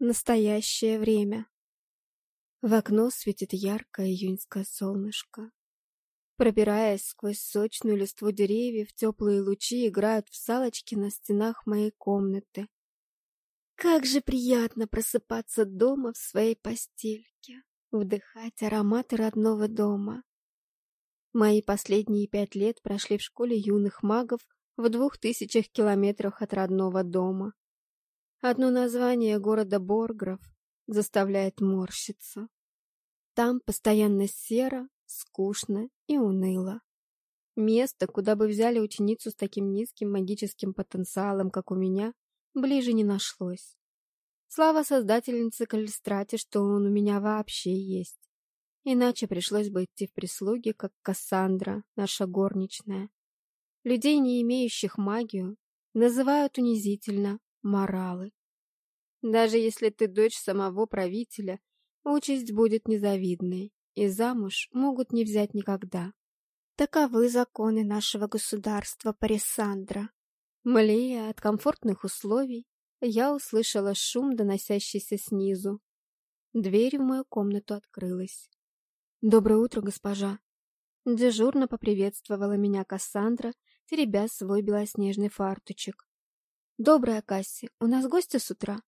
настоящее время. В окно светит яркое июньское солнышко. Пробираясь сквозь сочную листву деревьев, теплые лучи играют в салочки на стенах моей комнаты. Как же приятно просыпаться дома в своей постельке, вдыхать ароматы родного дома. Мои последние пять лет прошли в школе юных магов в двух тысячах километрах от родного дома. Одно название города Боргров заставляет морщиться. Там постоянно серо, скучно и уныло. Место, куда бы взяли ученицу с таким низким магическим потенциалом, как у меня, ближе не нашлось. Слава создательнице Калистрате, что он у меня вообще есть. Иначе пришлось бы идти в прислуги, как Кассандра, наша горничная. Людей, не имеющих магию, называют унизительно моралы. Даже если ты дочь самого правителя, участь будет незавидной, и замуж могут не взять никогда. Таковы законы нашего государства Парисандра. Млея от комфортных условий, я услышала шум, доносящийся снизу. Дверь в мою комнату открылась. «Доброе утро, госпожа!» Дежурно поприветствовала меня Кассандра, теребя свой белоснежный фартучек. «Добрая, Касси, у нас гости с утра?»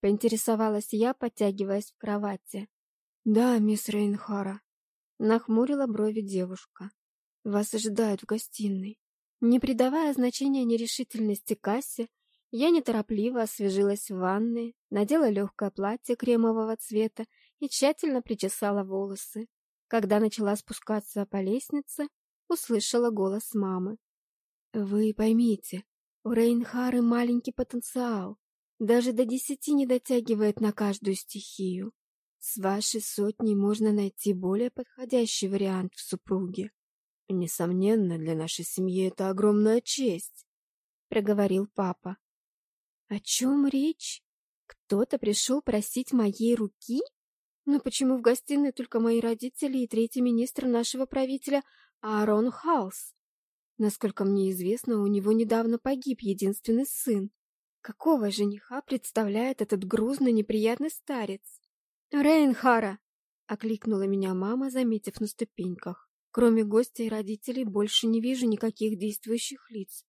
Поинтересовалась я, подтягиваясь в кровати. «Да, мисс Рейнхара», — нахмурила брови девушка. «Вас ожидают в гостиной». Не придавая значения нерешительности Кассе, я неторопливо освежилась в ванной, надела легкое платье кремового цвета и тщательно причесала волосы. Когда начала спускаться по лестнице, услышала голос мамы. «Вы поймите, у Рейнхары маленький потенциал, даже до десяти не дотягивает на каждую стихию. С вашей сотней можно найти более подходящий вариант в супруге. Несомненно, для нашей семьи это огромная честь», — проговорил папа. «О чем речь? Кто-то пришел просить моей руки?» Но почему в гостиной только мои родители и третий министр нашего правителя Аарон Хаус? Насколько мне известно, у него недавно погиб единственный сын. Какого жениха представляет этот грузный неприятный старец? «Рейнхара!» — окликнула меня мама, заметив на ступеньках. Кроме гостя и родителей больше не вижу никаких действующих лиц.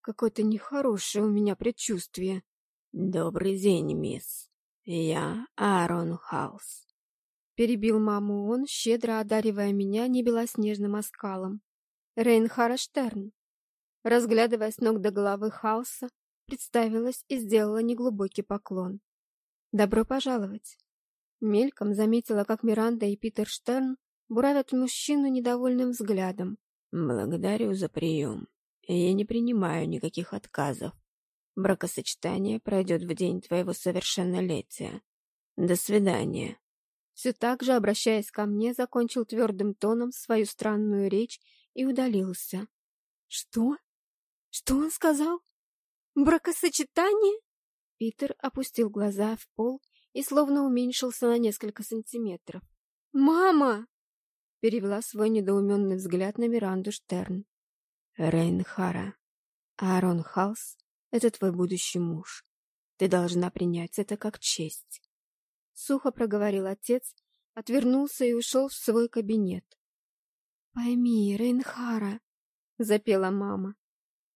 Какое-то нехорошее у меня предчувствие. «Добрый день, мисс», «Я Аарон Хаус», — перебил маму он, щедро одаривая меня небелоснежным оскалом. Рейнхара Штерн. Разглядывая с ног до головы Хауса, представилась и сделала неглубокий поклон. «Добро пожаловать!» Мельком заметила, как Миранда и Питер Штерн буравят мужчину недовольным взглядом. «Благодарю за прием. Я не принимаю никаких отказов. Бракосочетание пройдет в день твоего совершеннолетия. До свидания. Все так же, обращаясь ко мне, закончил твердым тоном свою странную речь и удалился. Что? Что он сказал? Бракосочетание? Питер опустил глаза в пол и словно уменьшился на несколько сантиметров. «Мама!» — перевела свой недоуменный взгляд на Миранду Штерн. «Рейнхара, Аарон Халс это твой будущий муж. Ты должна принять это как честь. Сухо проговорил отец, отвернулся и ушел в свой кабинет. «Пойми, Рейнхара», — запела мама.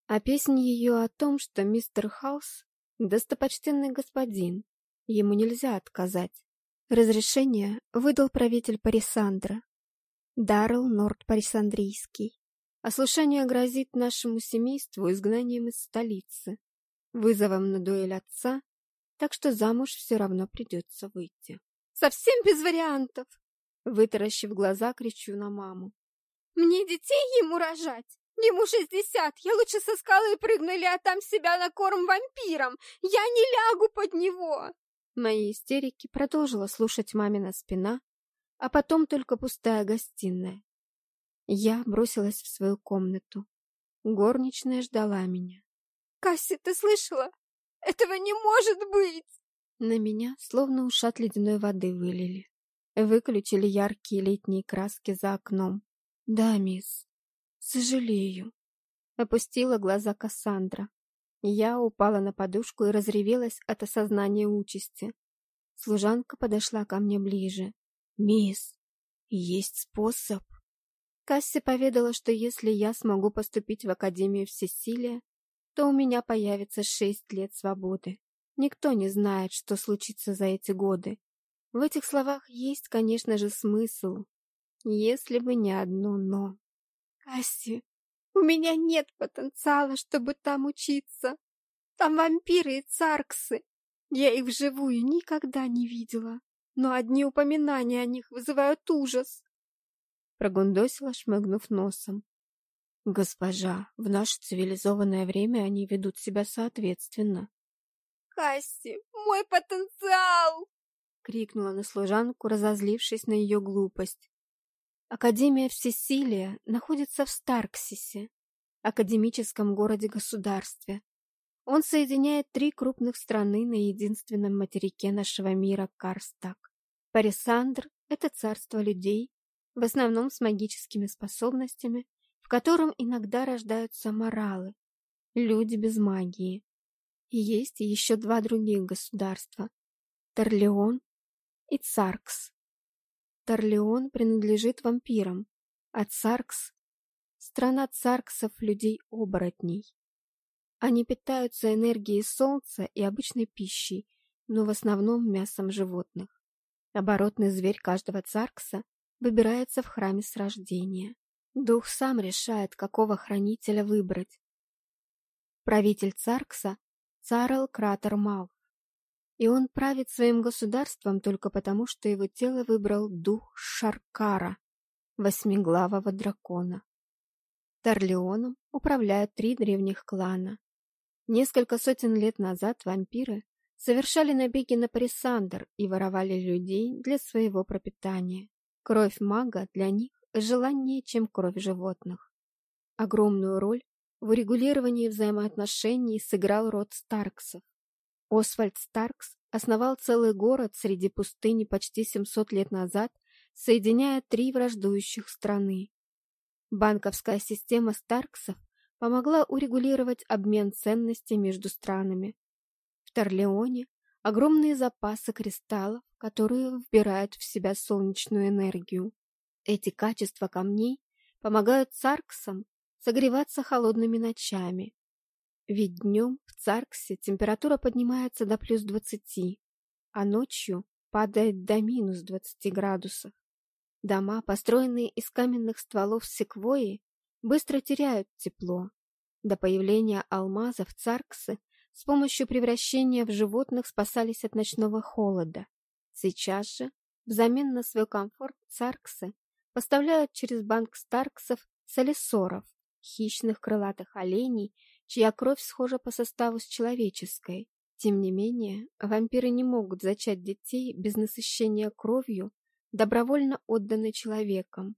А песня ее о том, что мистер Хаус — достопочтенный господин, ему нельзя отказать. Разрешение выдал правитель Парисандра, Даррелл Норд Парисандрийский. Ослушание грозит нашему семейству изгнанием из столицы, вызовом на дуэль отца, так что замуж все равно придется выйти. «Совсем без вариантов!» Вытаращив глаза, кричу на маму. «Мне детей ему рожать! Ему шестьдесят! Я лучше со скалы прыгну или отдам себя на корм вампирам! Я не лягу под него!» Мои истерики продолжила слушать мамина спина, а потом только пустая гостиная. Я бросилась в свою комнату. Горничная ждала меня. «Касси, ты слышала? Этого не может быть!» На меня словно ушат ледяной воды вылили. Выключили яркие летние краски за окном. «Да, мисс. Сожалею». Опустила глаза Кассандра. Я упала на подушку и разревелась от осознания участи. Служанка подошла ко мне ближе. «Мисс, есть способ?» Касси поведала, что если я смогу поступить в Академию Всесилия, то у меня появится шесть лет свободы. Никто не знает, что случится за эти годы. В этих словах есть, конечно же, смысл, если бы не одно «но». «Касси, у меня нет потенциала, чтобы там учиться. Там вампиры и царксы. Я их вживую никогда не видела, но одни упоминания о них вызывают ужас. Прогундосила, шмыгнув носом. Госпожа, в наше цивилизованное время они ведут себя соответственно. Касси, мой потенциал! крикнула на служанку, разозлившись на ее глупость. Академия Всесилия находится в Старксисе, академическом городе-государстве, он соединяет три крупных страны на единственном материке нашего мира Карстак. Парисандр – это царство людей, в основном с магическими способностями, в котором иногда рождаются моралы, люди без магии. И есть еще два других государства – Торлеон и Царкс. Торлеон принадлежит вампирам, а Царкс – страна царксов людей-оборотней. Они питаются энергией солнца и обычной пищей, но в основном мясом животных. Оборотный зверь каждого царкса выбирается в храме с рождения. Дух сам решает, какого хранителя выбрать. Правитель царкса – Царл Кратер Малф. И он правит своим государством только потому, что его тело выбрал дух Шаркара, восьмиглавого дракона. Торлеоном управляют три древних клана Несколько сотен лет назад вампиры совершали набеги на Парисандр и воровали людей для своего пропитания. Кровь мага для них желаннее, чем кровь животных. Огромную роль в урегулировании взаимоотношений сыграл род Старксов. Освальд Старкс основал целый город среди пустыни почти 700 лет назад, соединяя три враждующих страны. Банковская система Старксов помогла урегулировать обмен ценностей между странами. В Торлеоне огромные запасы кристаллов, которые вбирают в себя солнечную энергию. Эти качества камней помогают царксам согреваться холодными ночами. Ведь днем в Царксе температура поднимается до плюс 20, а ночью падает до минус 20 градусов. Дома, построенные из каменных стволов секвойи, быстро теряют тепло. До появления алмазов царксы с помощью превращения в животных спасались от ночного холода. Сейчас же, взамен на свой комфорт, царксы поставляют через банк старксов солисоров, хищных крылатых оленей, чья кровь схожа по составу с человеческой. Тем не менее, вампиры не могут зачать детей без насыщения кровью, добровольно отданной человеком.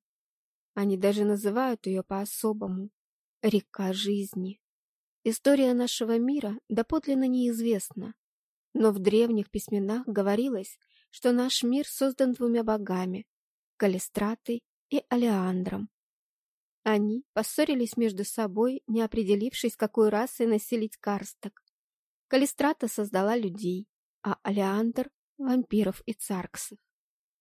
Они даже называют ее по-особому – река жизни. История нашего мира доподлинно неизвестна, но в древних письменах говорилось, что наш мир создан двумя богами – Калистратой и Алеандром. Они поссорились между собой, не определившись, какой расой населить Карсток. Калистрата создала людей, а Алеандр – вампиров и царксов.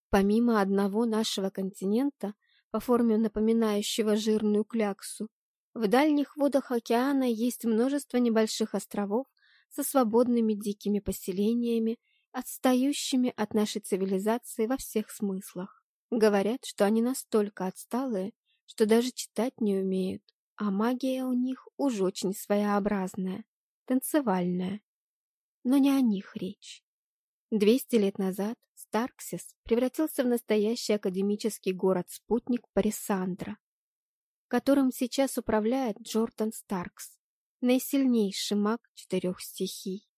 Помимо одного нашего континента, по форме напоминающего жирную кляксу. В дальних водах океана есть множество небольших островов со свободными дикими поселениями, отстающими от нашей цивилизации во всех смыслах. Говорят, что они настолько отсталые, что даже читать не умеют, а магия у них уж очень своеобразная, танцевальная. Но не о них речь. Двести лет назад Старксис превратился в настоящий академический город-спутник Парисандра, которым сейчас управляет Джордан Старкс, наисильнейший маг четырех стихий.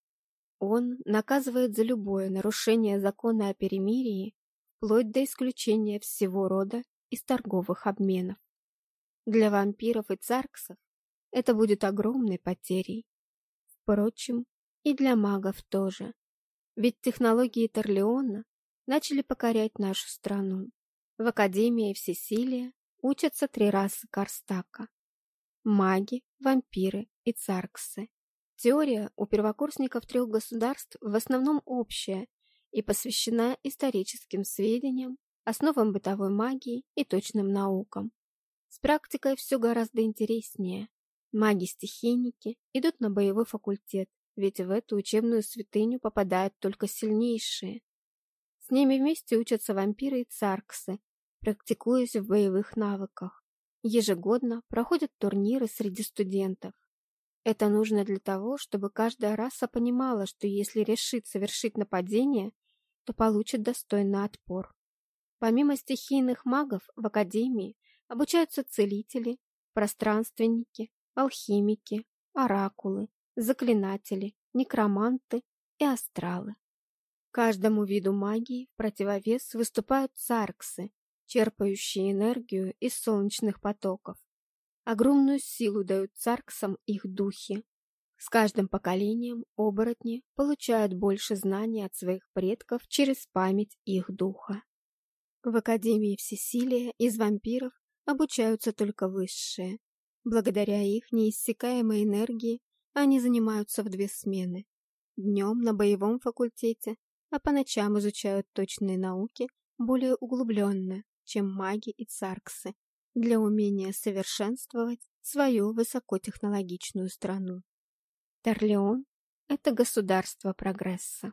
Он наказывает за любое нарушение закона о перемирии, вплоть до исключения всего рода из торговых обменов. Для вампиров и царксов это будет огромной потерей. Впрочем, и для магов тоже. Ведь технологии Торлеона начали покорять нашу страну. В Академии Всесилия учатся три расы Карстака. Маги, вампиры и царксы. Теория у первокурсников трех государств в основном общая и посвящена историческим сведениям, основам бытовой магии и точным наукам. С практикой все гораздо интереснее. Маги-стихийники идут на боевой факультет, ведь в эту учебную святыню попадают только сильнейшие. С ними вместе учатся вампиры и царксы, практикуясь в боевых навыках. Ежегодно проходят турниры среди студентов. Это нужно для того, чтобы каждая раса понимала, что если решит совершить нападение, то получит достойный отпор. Помимо стихийных магов в Академии обучаются целители, пространственники, алхимики, оракулы, заклинатели, некроманты и астралы. Каждому виду магии в противовес выступают царксы, черпающие энергию из солнечных потоков. Огромную силу дают царксам их духи. С каждым поколением оборотни получают больше знаний от своих предков через память их духа. В Академии Всесилия из вампиров обучаются только высшие. Благодаря их неиссякаемой энергии они занимаются в две смены. Днем на боевом факультете, а по ночам изучают точные науки более углубленно, чем маги и царксы, для умения совершенствовать свою высокотехнологичную страну. Торлеон – это государство прогресса.